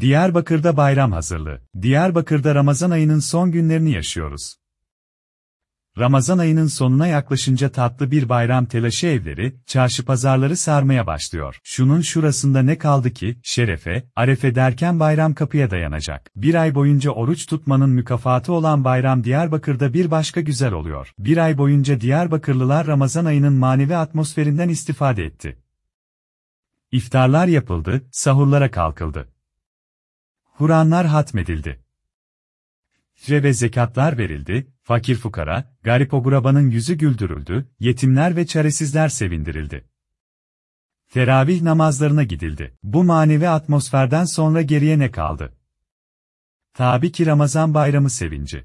Diyarbakır'da bayram hazırlığı. Diyarbakır'da Ramazan ayının son günlerini yaşıyoruz. Ramazan ayının sonuna yaklaşınca tatlı bir bayram telaşı evleri, çarşı pazarları sarmaya başlıyor. Şunun şurasında ne kaldı ki, şerefe, arefe derken bayram kapıya dayanacak. Bir ay boyunca oruç tutmanın mükafatı olan bayram Diyarbakır'da bir başka güzel oluyor. Bir ay boyunca Diyarbakırlılar Ramazan ayının manevi atmosferinden istifade etti. İftarlar yapıldı, sahurlara kalkıldı. Kur'anlar hatmedildi. Hicre ve zekatlar verildi, fakir fukara, garip ogurabanın yüzü güldürüldü, yetimler ve çaresizler sevindirildi. Teravih namazlarına gidildi. Bu manevi atmosferden sonra geriye ne kaldı? Tabii ki Ramazan bayramı sevinci.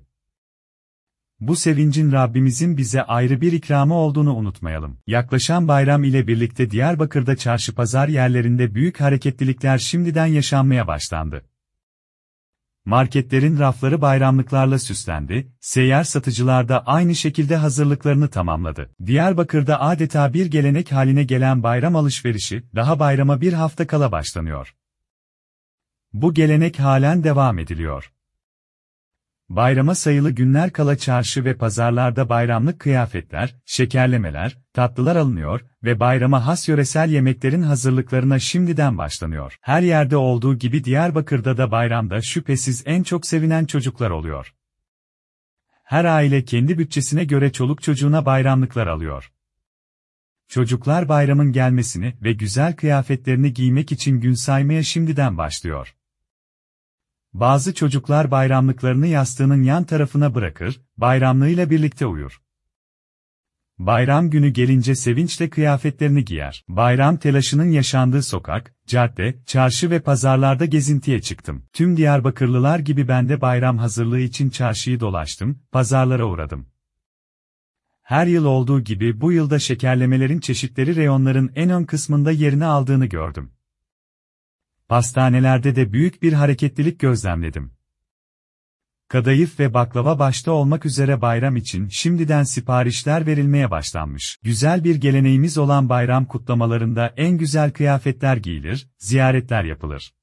Bu sevincin Rabbimizin bize ayrı bir ikramı olduğunu unutmayalım. Yaklaşan bayram ile birlikte Diyarbakır'da çarşı pazar yerlerinde büyük hareketlilikler şimdiden yaşanmaya başlandı. Marketlerin rafları bayramlıklarla süslendi, seyyar satıcılar da aynı şekilde hazırlıklarını tamamladı. Diyarbakır'da adeta bir gelenek haline gelen bayram alışverişi, daha bayrama bir hafta kala başlanıyor. Bu gelenek halen devam ediliyor. Bayrama sayılı günler kala çarşı ve pazarlarda bayramlık kıyafetler, şekerlemeler, tatlılar alınıyor ve bayrama has yöresel yemeklerin hazırlıklarına şimdiden başlanıyor. Her yerde olduğu gibi Diyarbakır'da da bayramda şüphesiz en çok sevinen çocuklar oluyor. Her aile kendi bütçesine göre çoluk çocuğuna bayramlıklar alıyor. Çocuklar bayramın gelmesini ve güzel kıyafetlerini giymek için gün saymaya şimdiden başlıyor. Bazı çocuklar bayramlıklarını yastığının yan tarafına bırakır, bayramlığıyla birlikte uyur. Bayram günü gelince sevinçle kıyafetlerini giyer. Bayram telaşının yaşandığı sokak, cadde, çarşı ve pazarlarda gezintiye çıktım. Tüm Diyarbakırlılar gibi ben de bayram hazırlığı için çarşıyı dolaştım, pazarlara uğradım. Her yıl olduğu gibi bu yılda şekerlemelerin çeşitleri reyonların en ön kısmında yerini aldığını gördüm. Pastanelerde de büyük bir hareketlilik gözlemledim. Kadayıf ve baklava başta olmak üzere bayram için şimdiden siparişler verilmeye başlanmış. Güzel bir geleneğimiz olan bayram kutlamalarında en güzel kıyafetler giyilir, ziyaretler yapılır.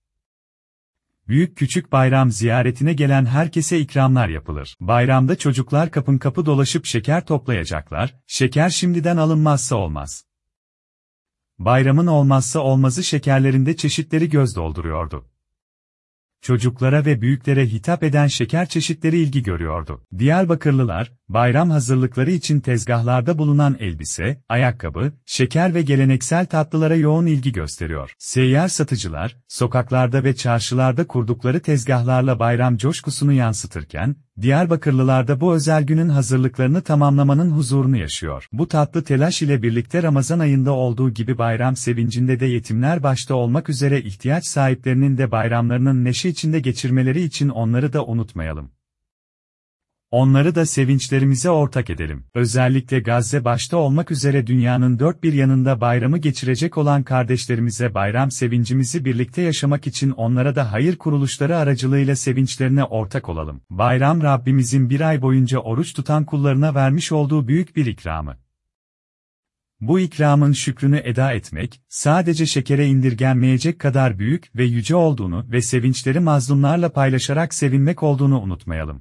Büyük küçük bayram ziyaretine gelen herkese ikramlar yapılır. Bayramda çocuklar kapın kapı dolaşıp şeker toplayacaklar, şeker şimdiden alınmazsa olmaz. Bayramın olmazsa olmazı şekerlerinde çeşitleri göz dolduruyordu. Çocuklara ve büyüklere hitap eden şeker çeşitleri ilgi görüyordu. Diyarbakırlılar, bayram hazırlıkları için tezgahlarda bulunan elbise, ayakkabı, şeker ve geleneksel tatlılara yoğun ilgi gösteriyor. Seyyar satıcılar, sokaklarda ve çarşılarda kurdukları tezgahlarla bayram coşkusunu yansıtırken, Diyarbakırlılar da bu özel günün hazırlıklarını tamamlamanın huzurunu yaşıyor. Bu tatlı telaş ile birlikte Ramazan ayında olduğu gibi bayram sevincinde de yetimler başta olmak üzere ihtiyaç sahiplerinin de bayramlarının neşe içinde geçirmeleri için onları da unutmayalım. Onları da sevinçlerimize ortak edelim. Özellikle Gazze başta olmak üzere dünyanın dört bir yanında bayramı geçirecek olan kardeşlerimize bayram sevincimizi birlikte yaşamak için onlara da hayır kuruluşları aracılığıyla sevinçlerine ortak olalım. Bayram Rabbimizin bir ay boyunca oruç tutan kullarına vermiş olduğu büyük bir ikramı. Bu ikramın şükrünü eda etmek, sadece şekere indirgenmeyecek kadar büyük ve yüce olduğunu ve sevinçleri mazlumlarla paylaşarak sevinmek olduğunu unutmayalım.